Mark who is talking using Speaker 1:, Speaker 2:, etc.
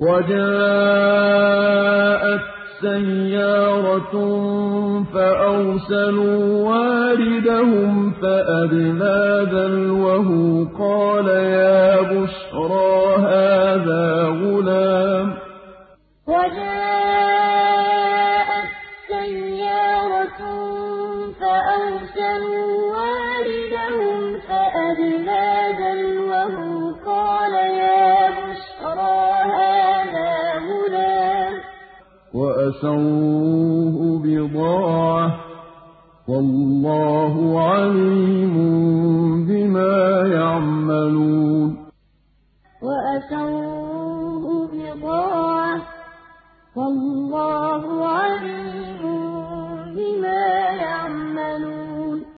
Speaker 1: وَجَاءَتْ سَيَّارَةٌ فَأَرْسَلُوا وَارِدَهُمْ فَأَدْلَىٰ دَلْوَهُ قَالَ يَا بُشْرَىٰ هَٰذَا غُلَامٌ ۚ. وأسروه بضاعة والله عليم بما يعملون. وأسروه بضاعة والله